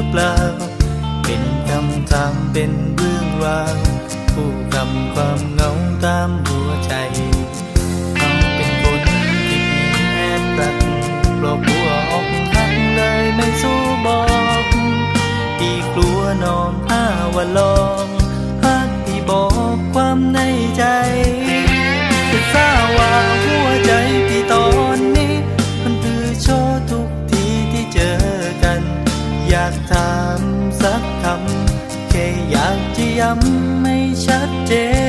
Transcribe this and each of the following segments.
ือเปล่า เป็นคำถามเป็นเรื่องราวผู้กำความเหงาตามหัวใจเขาเป็นคนที่มีแอบรักปลอกหัวออกทางเลยไม่สู้บอก อีกลัวน้องห้าวันลอง ชั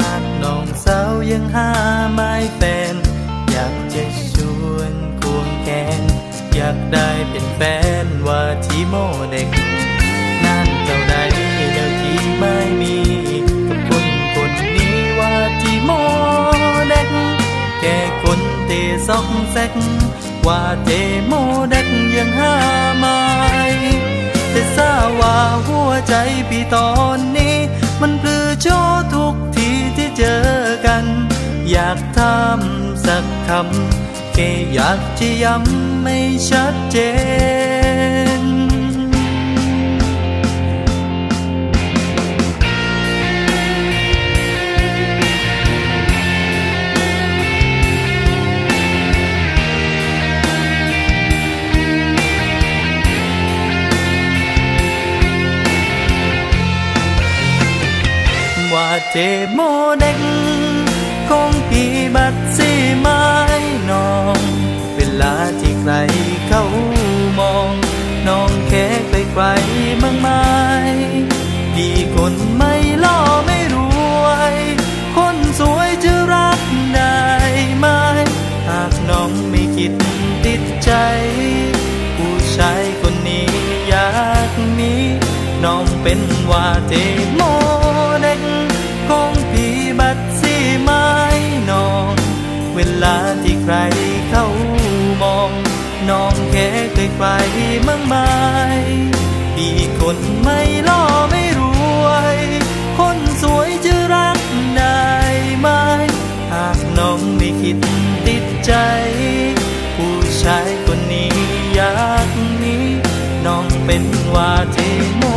หากน้องสาวยังหาไม้แฟน อยากจะชวนควงแขนอยากได้เป็นแฟนว่าที่โมเด็กนานเท่าใดแล้วที่ไม่มีกับคนคนนี้ว่าที่โมเด็กแค่คนเตะซอกแซกว่าเทโมเด็กยังหาไม่แต่ทราบว่าหัวใจพี่ตอนนี้ มันปลือโชว์ อยากทำสักคำแค่อยากจะย้ำไม่ชัดเจน ว่าเจโมเด็ก องพี่บัดสีไม้นอง เวลาที่ใครเขามอง น้องแค่ไกลไกลมากมายดีคนไม่ล่อไม่รวย คนสวยจะรักได้ไหม หากน้องไม่คิดติดใจ ผู้ชายคนนี้อยากมีน้องเป็นว่าเทโมเด็กของพี่บัด ลาที่ใครเข้ามอง น้องแค่ไกลไกลมั่งหมายอีคนไม่ล่อไม่รวย คนสวยจะรักนายไหม หากน้องไม่คิดติดใจ ผู้ชายคนนี้อยากนี้ น้องเป็นว่าเทโม